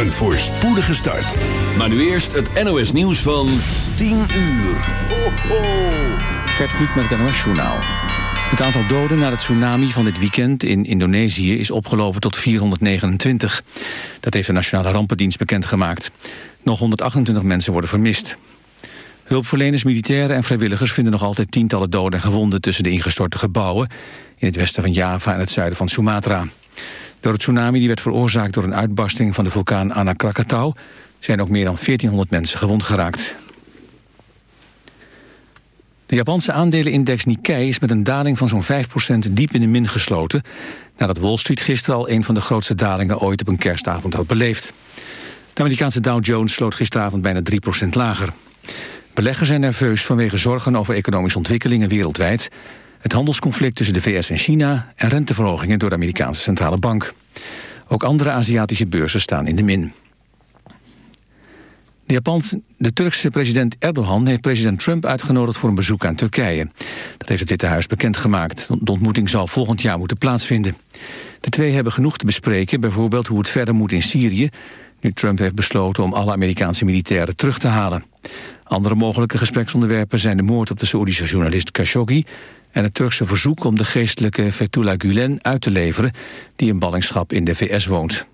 Een voorspoedige start. Maar nu eerst het NOS nieuws van 10 uur. Ho, ho. Gert Kluk met het NOS Journaal. Het aantal doden na het tsunami van dit weekend in Indonesië is opgelopen tot 429. Dat heeft de Nationale Rampendienst bekendgemaakt. Nog 128 mensen worden vermist. Hulpverleners, militairen en vrijwilligers vinden nog altijd tientallen doden en gewonden tussen de ingestorte gebouwen in het westen van Java en het zuiden van Sumatra. Door het tsunami die werd veroorzaakt door een uitbarsting van de vulkaan Anak Krakatau zijn ook meer dan 1400 mensen gewond geraakt. De Japanse aandelenindex Nikkei is met een daling van zo'n 5% diep in de min gesloten... nadat Wall Street gisteren al een van de grootste dalingen ooit op een kerstavond had beleefd. De Amerikaanse Dow Jones sloot gisteravond bijna 3% lager. Beleggers zijn nerveus vanwege zorgen over economische ontwikkelingen wereldwijd... het handelsconflict tussen de VS en China... en renteverhogingen door de Amerikaanse centrale bank. Ook andere Aziatische beurzen staan in de min. De, Japans, de Turkse president Erdogan heeft president Trump uitgenodigd voor een bezoek aan Turkije. Dat heeft het Witte Huis bekendgemaakt. De ontmoeting zal volgend jaar moeten plaatsvinden. De twee hebben genoeg te bespreken, bijvoorbeeld hoe het verder moet in Syrië... nu Trump heeft besloten om alle Amerikaanse militairen terug te halen. Andere mogelijke gespreksonderwerpen zijn de moord op de Saoedische journalist Khashoggi... en het Turkse verzoek om de geestelijke Fethullah Gulen uit te leveren... die in ballingschap in de VS woont.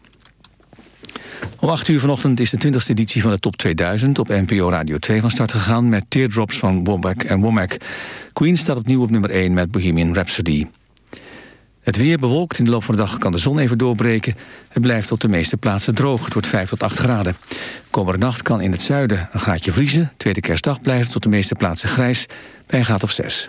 Om 8 uur vanochtend is de 20e editie van de Top 2000 op NPO Radio 2 van start gegaan met Teardrops van Womack en Womack. Queen staat opnieuw op nummer 1 met Bohemian Rhapsody. Het weer bewolkt. In de loop van de dag kan de zon even doorbreken. Het blijft op de meeste plaatsen droog. Het wordt 5 tot 8 graden. Komende nacht kan in het zuiden een graadje vriezen. Tweede kerstdag blijft tot de meeste plaatsen grijs bij een graad of 6.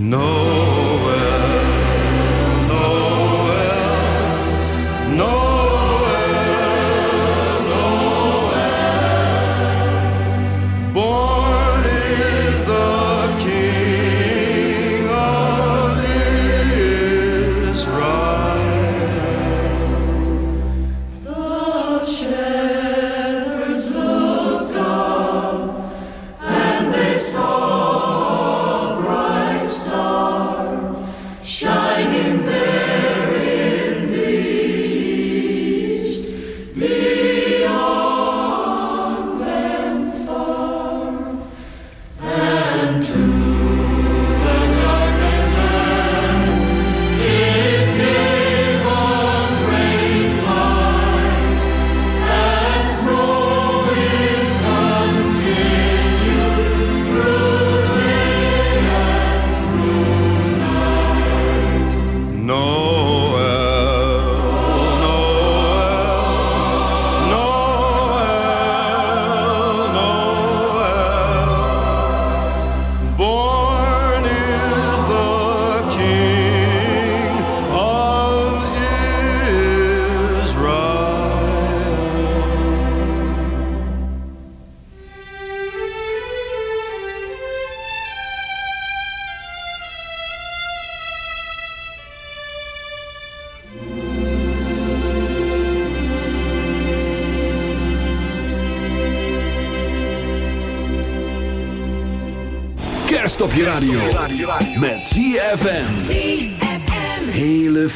No.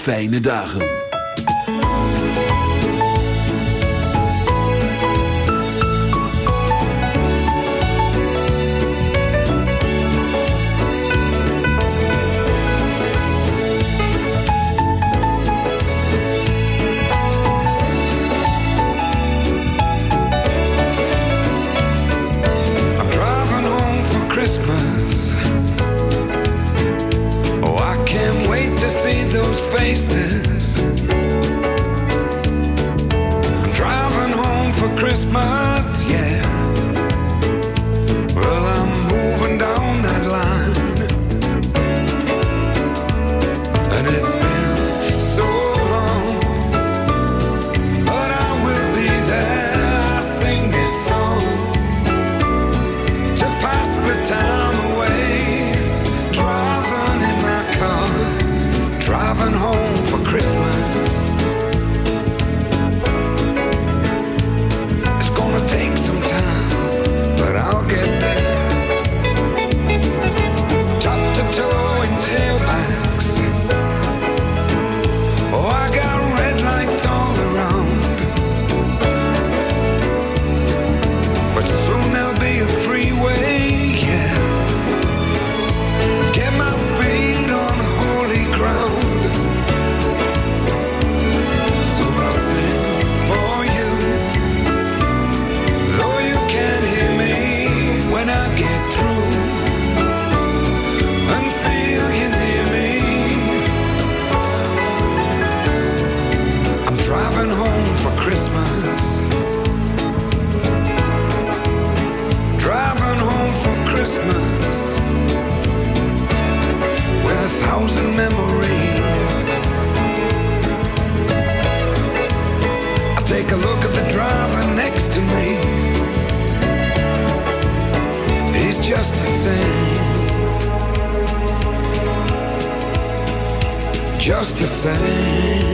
Fijne dagen. The same.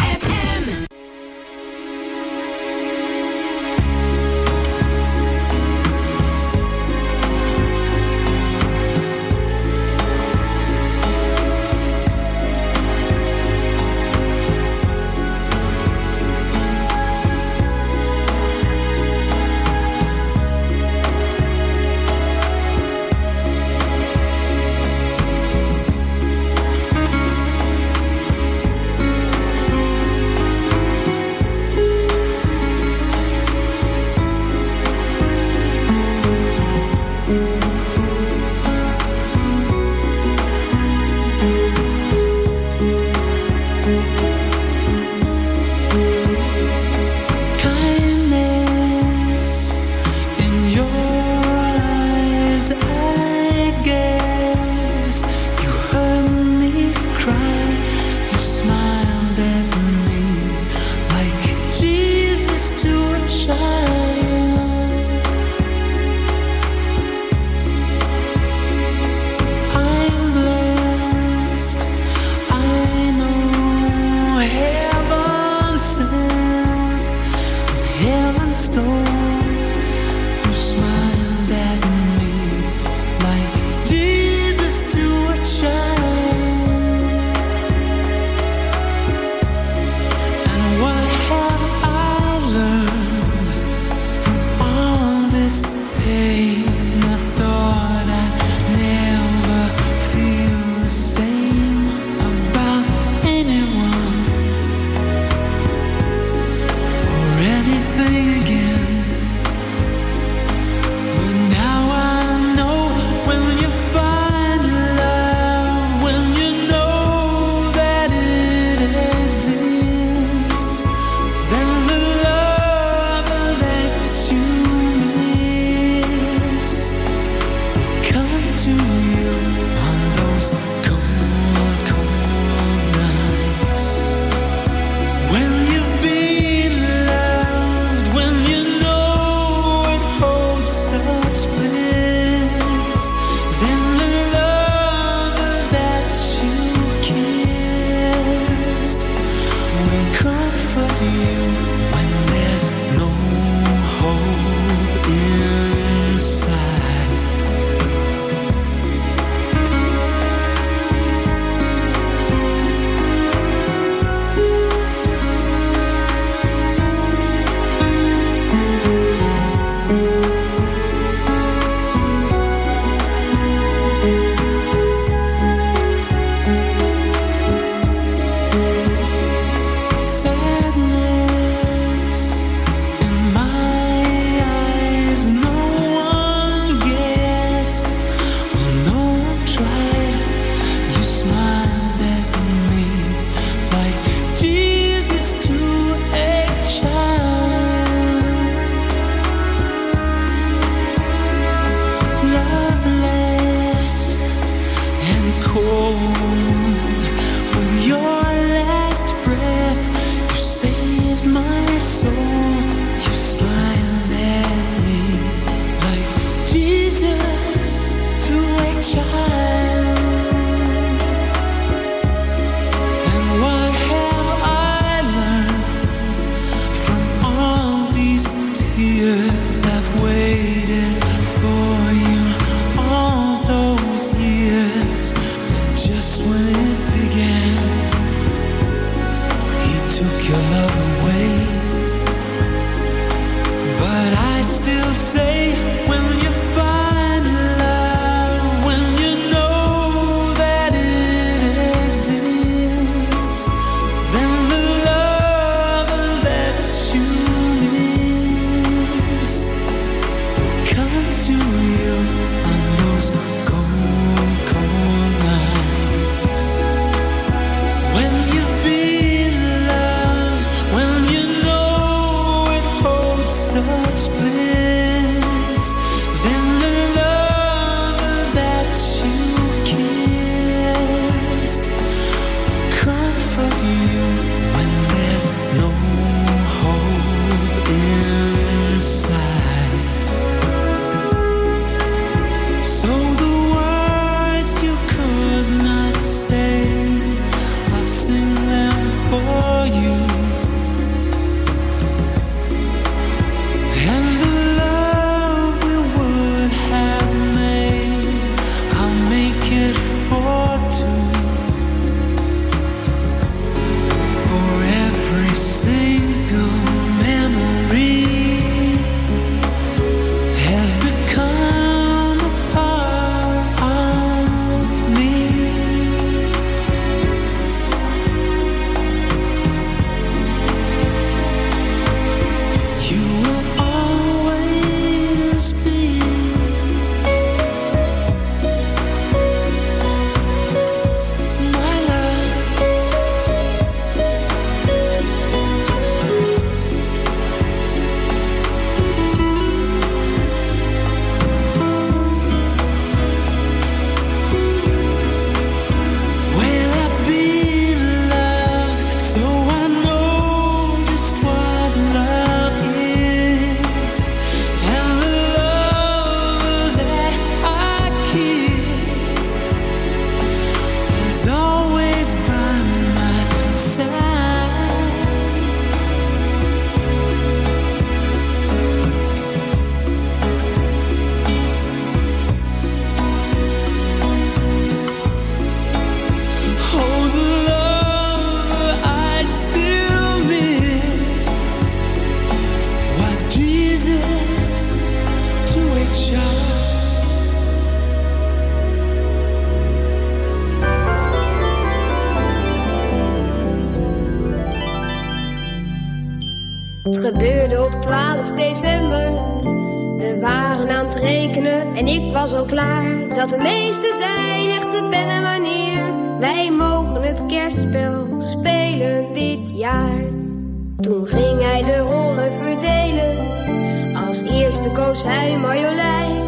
zei Marjolein.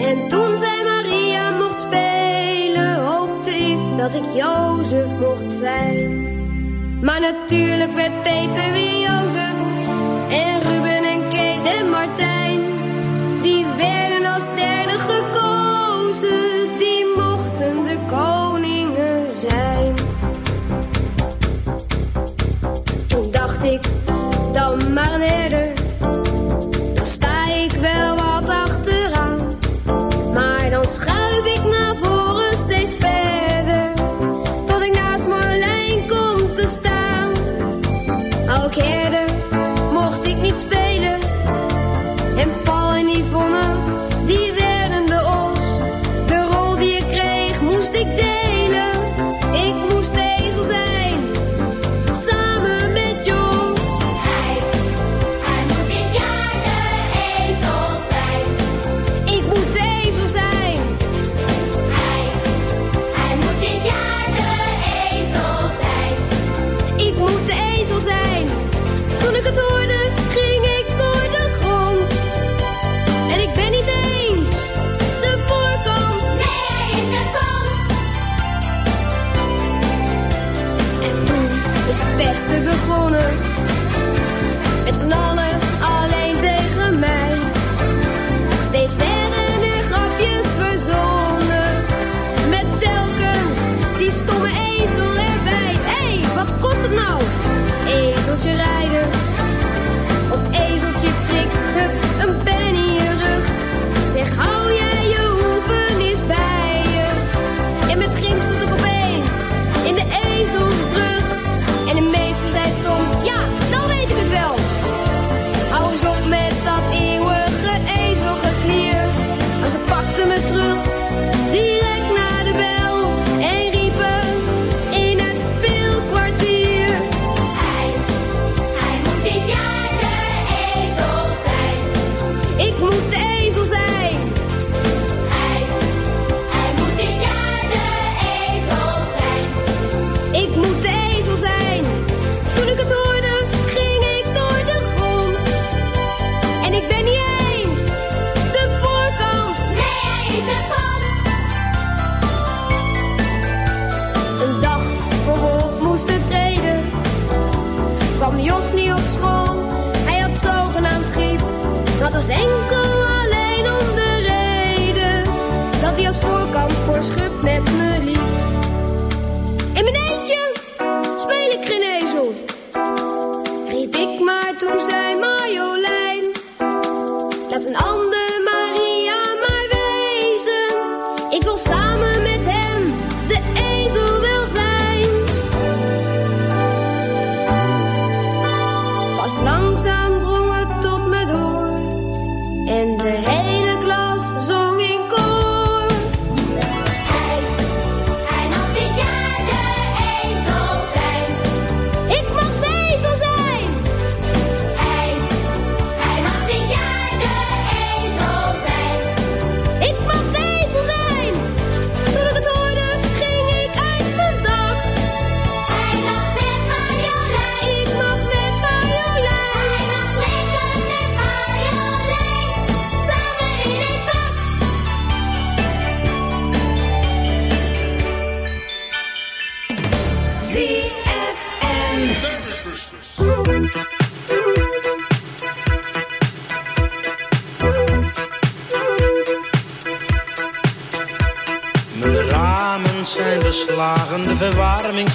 En toen zij Maria mocht spelen, hoopte ik dat ik Jozef mocht zijn. Maar natuurlijk werd Peter weer Jozef. En Ruben en Kees en Martijn. Die werden als derde gekozen, die mochten de koning. En de meesten zijn soms, ja, dan weet ik het wel. Hou eens op met dat eeuwige ezelgeklier. Maar ze pakte me terug. nos.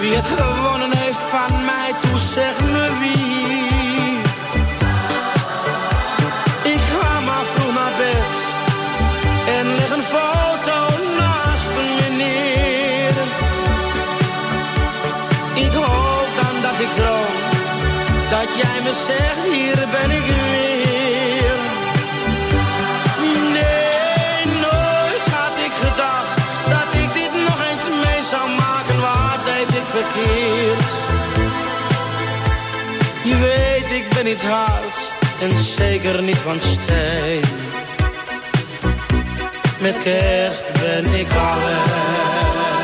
wie het gewonnen heeft van mij, toe zeg en zeker niet van steen. Met kerst ben ik alleen.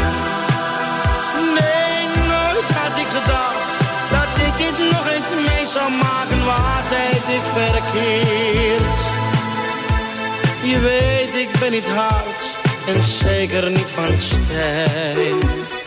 Zou maken. Waar deed ik verkeerd? Je weet, ik ben niet hard en zeker niet van steen.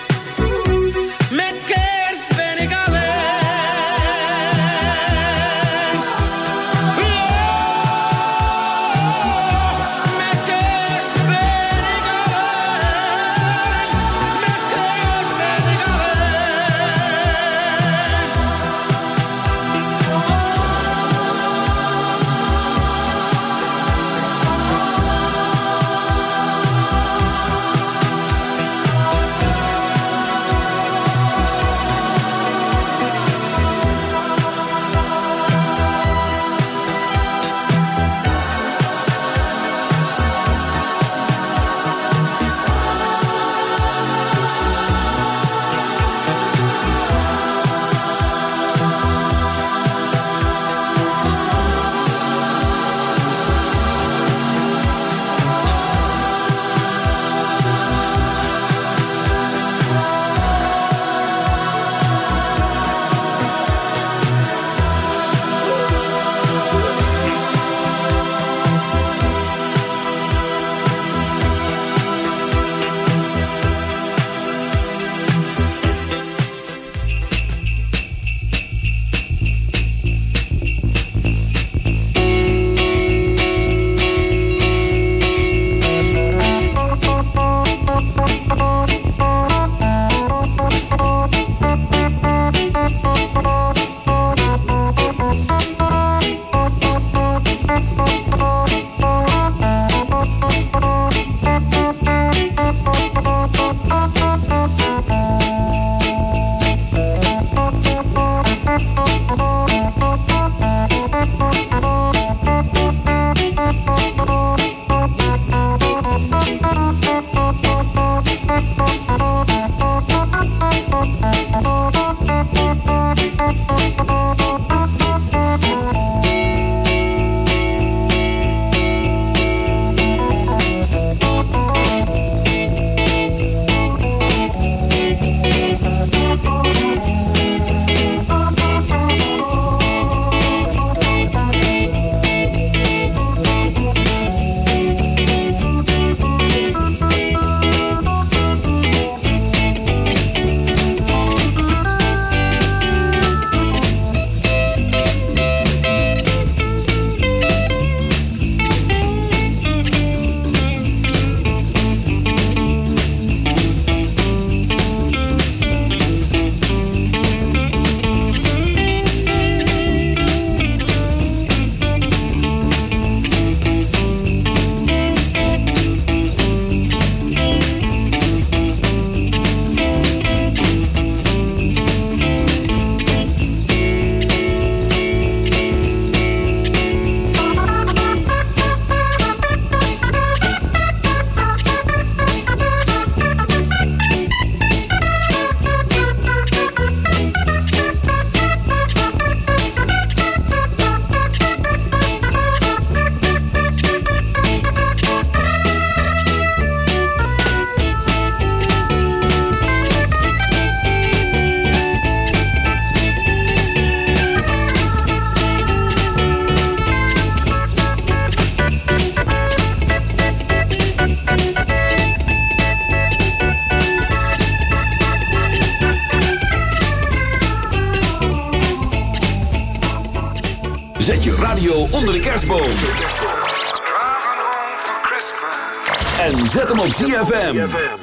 ZFM.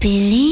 believe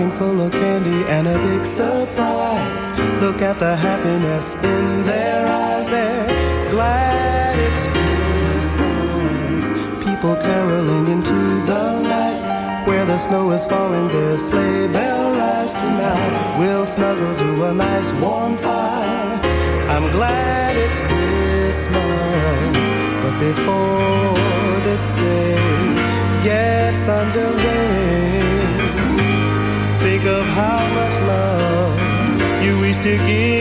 stocking full of candy and a big surprise. Look at the happiness in their eyes. They're glad it's Christmas. People caroling into the night. Where the snow is falling, their sleigh bell rides tonight. We'll snuggle to a nice warm fire. I'm glad it's Christmas. But before this day gets underway, to give.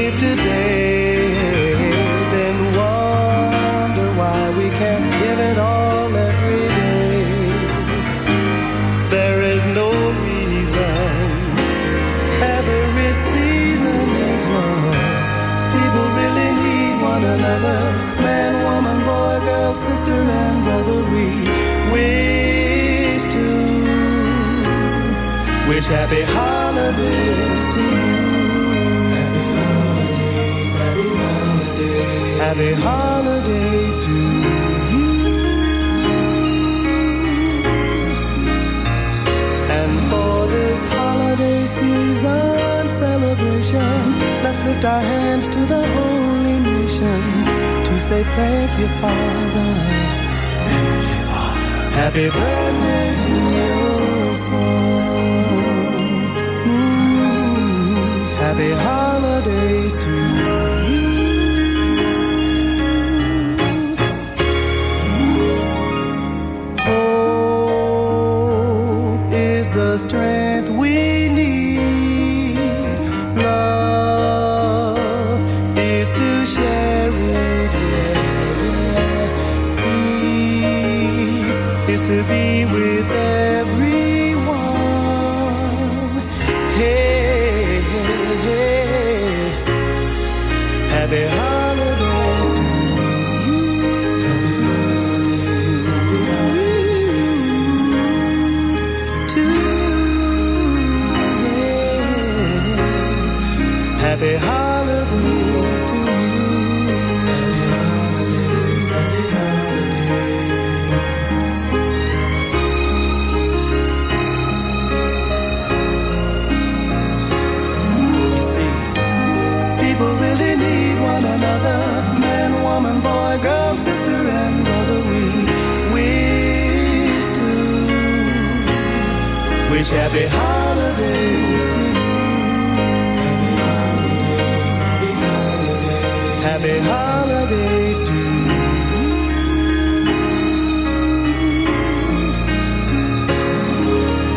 Thank Father. Happy birthday wish happy holidays to you. Happy holidays to you.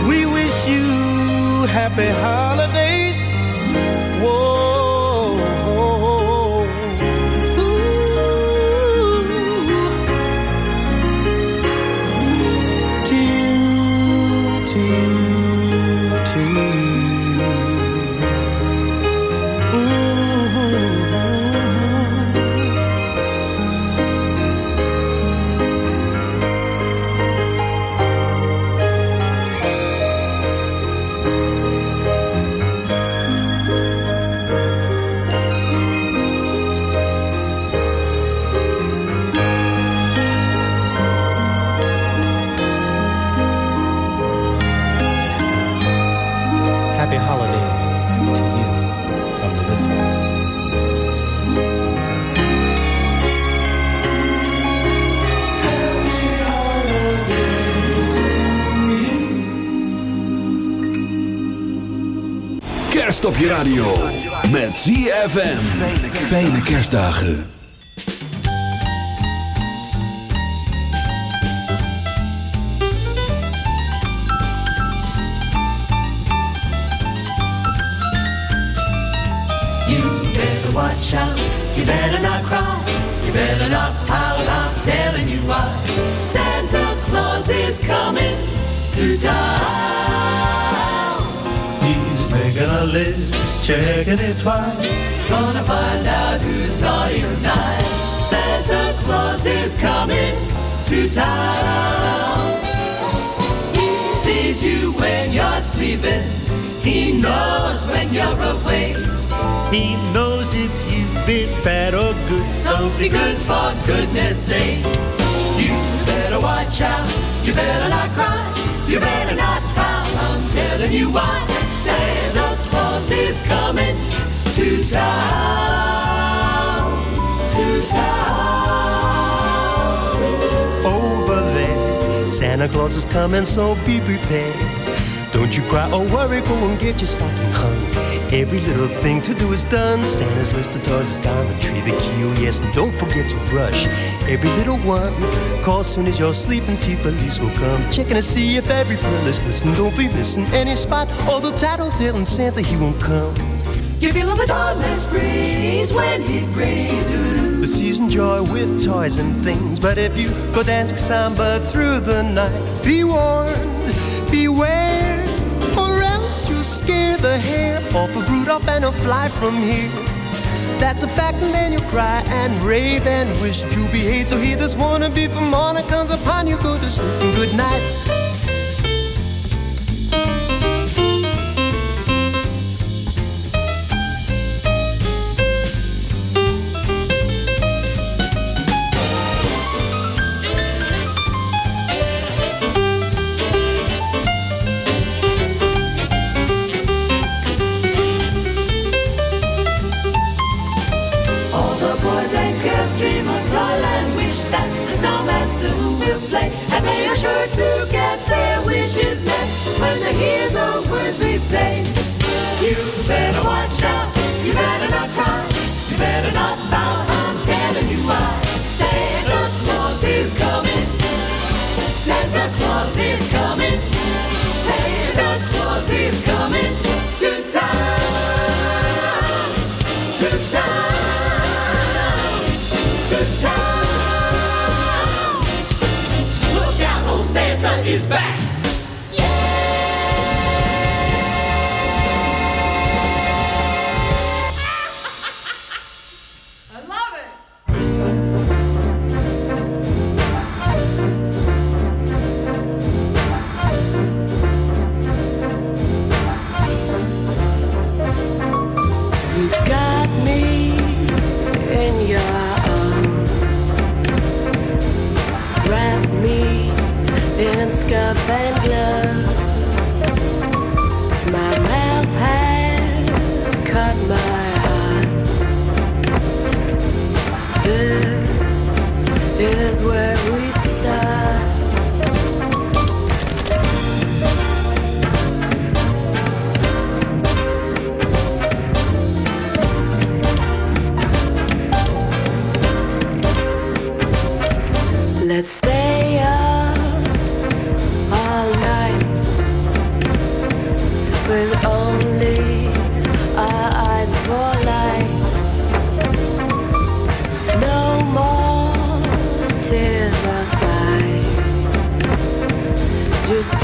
We wish you happy holidays. Kerst op je radio. Met ZFM. Fijne kerstdagen. You better watch out, you better not cry, you better not pout, I'm telling you why. Santa Claus is coming to town. Checking it twice. Gonna find out who's naughty or nice. Santa Claus is coming to town. He sees you when you're sleeping. He knows when you're awake. He knows if you've been bad or good. So be good for goodness sake. You better watch out. You better not cry. You better not pout. I'm telling you why. Claus is coming to town. To town. Over there, Santa Claus is coming, so be prepared. Don't you cry or worry, go and get your stocking hung. Every little thing to do is done. Santa's list of toys is down the tree, the key, oh yes, and don't forget to brush every little one. Call soon as you're sleeping, tea police will come. Checking to see if every pearl is missing. Don't be missing any spot, although tattletale and Santa, he won't come. Give you feel the dawnless breeze when he brings doo The season joy with toys and things. But if you go dancing samba through the night, be warned, beware, you'll scare the hair off of Rudolph and he'll fly from here. That's a fact, and then you'll cry and rave and wish you behave. So hear this wannabe from morning comes upon you. Go to sleep and good night. will play and may your to. Is back.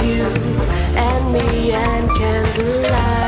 You and me and candlelight.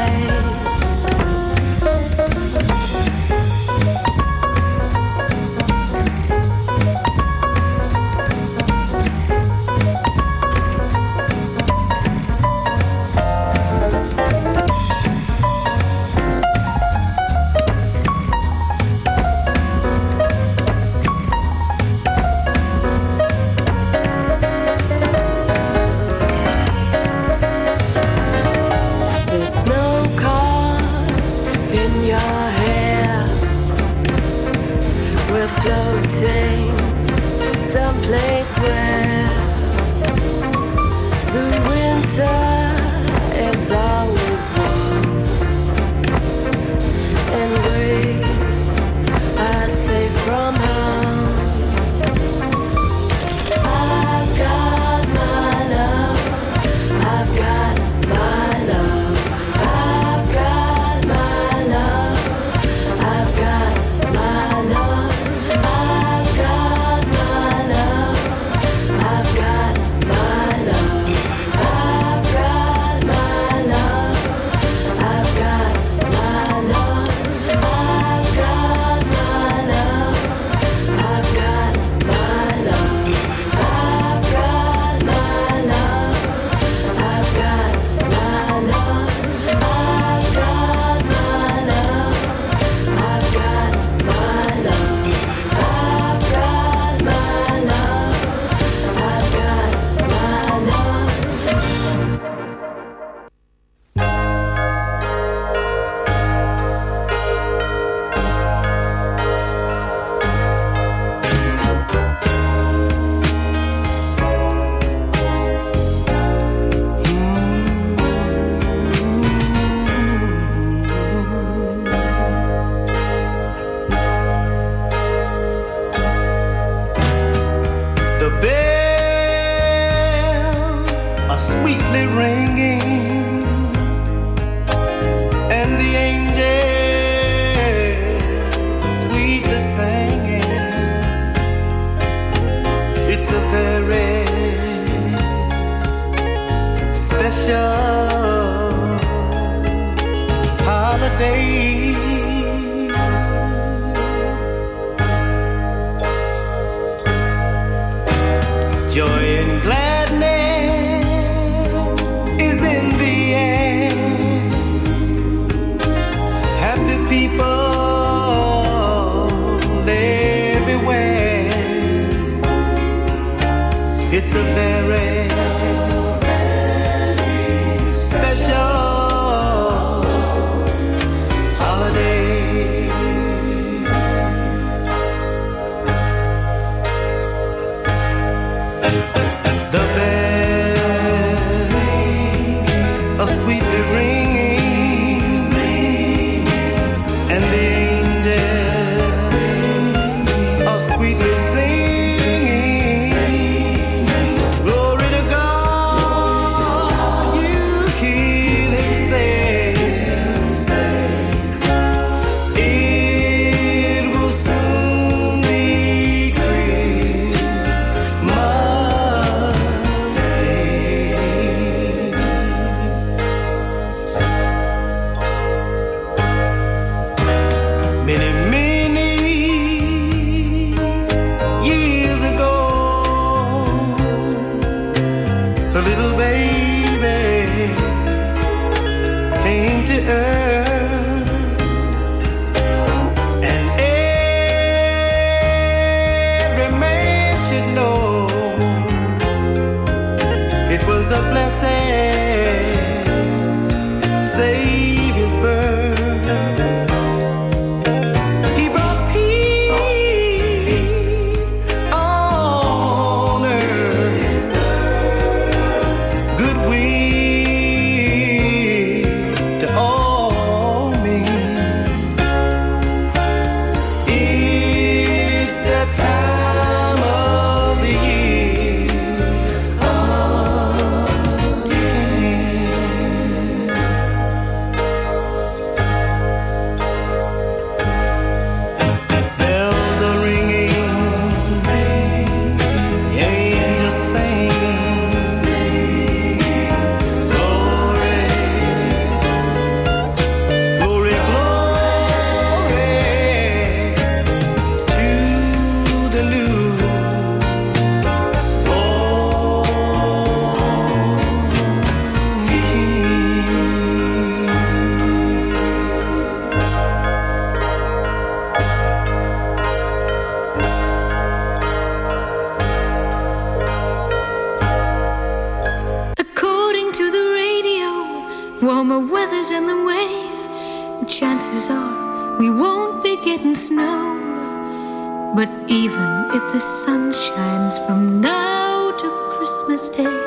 But even if the sun shines from now to Christmas Day,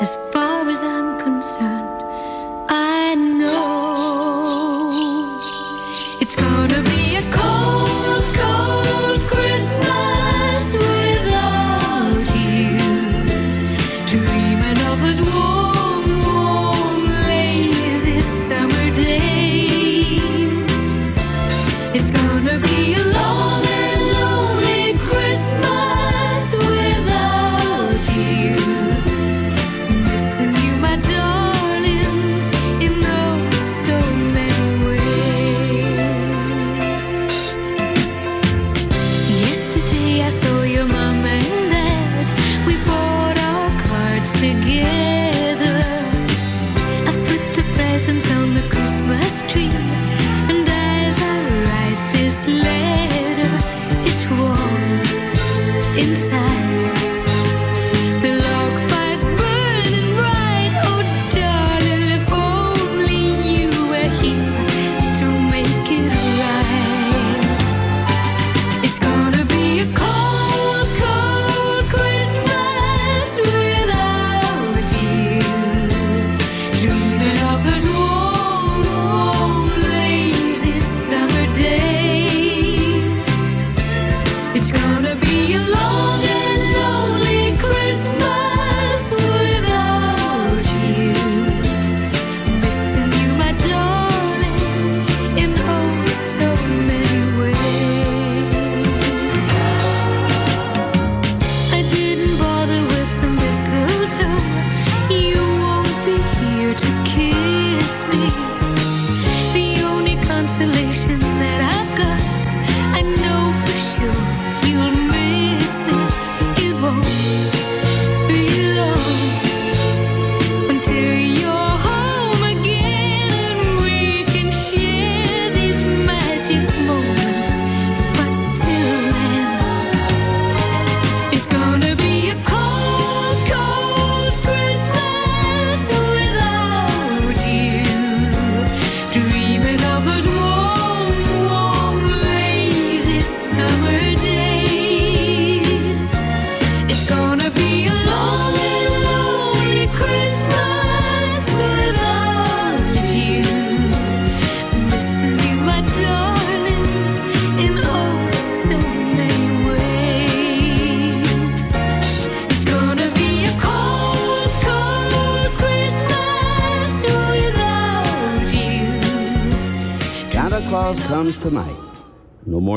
as far as I'm concerned,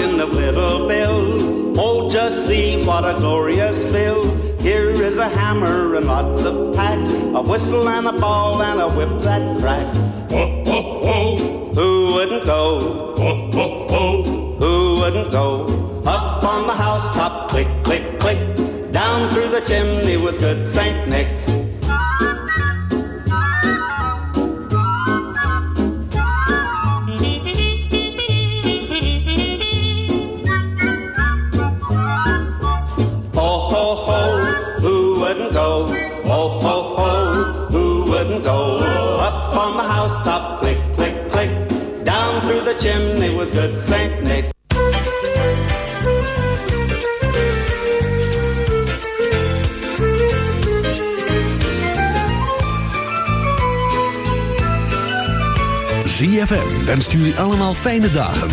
Stocking of little Bill. Oh, just see what a glorious fill. Here is a hammer and lots of tacks, a whistle and a ball and a whip that cracks. Who wouldn't go? Who wouldn't go? Up on the housetop, click, click, click. Down through the chimney with good Saint Nick. Good Saint Nick. ZFM wenst jullie allemaal fijne dagen.